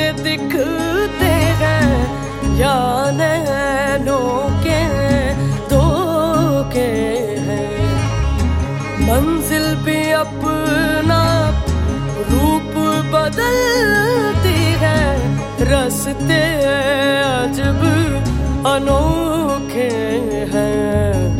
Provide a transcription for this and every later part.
से दिखते हैं, या नैनों के धोखे हैं। मंजिल भी अपना रूप बदलती है, रसते अजब अनोखे हैं।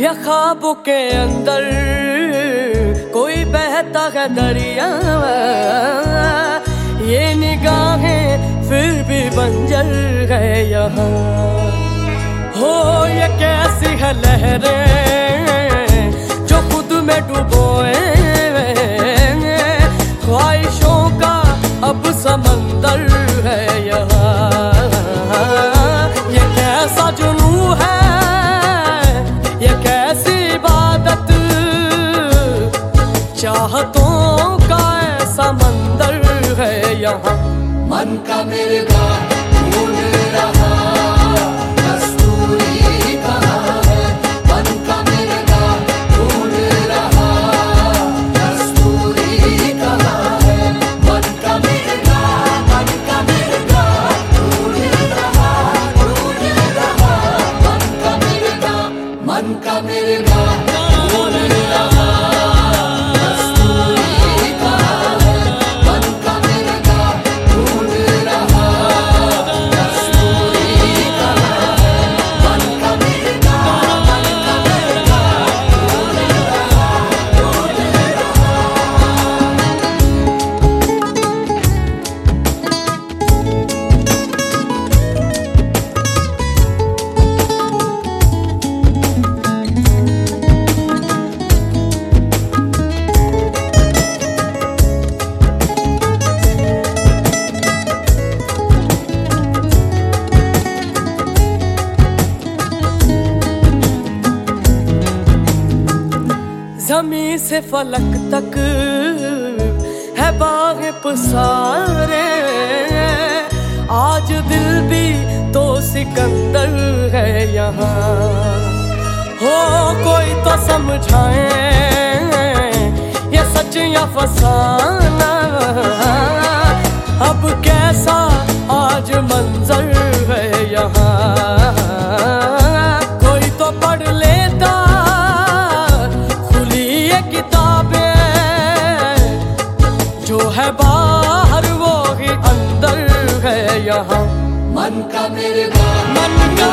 या ख्वाबों के अंदर कोई बहता है दरिया ये निगाहें फिर भी बंजर है यहाँ। हो ये कैसी है लहरें? मन का मेरे ढूंढ जमी से फलक तक है बाग पसारे। आज दिल भी तो सिकंदर है यहाँ। हो कोई तो समझाए, ये सच या फसाना। अब कैसा आज मंजर? जो है बाहर वो ही अंदर है यहाँ। मन का मेरे मन का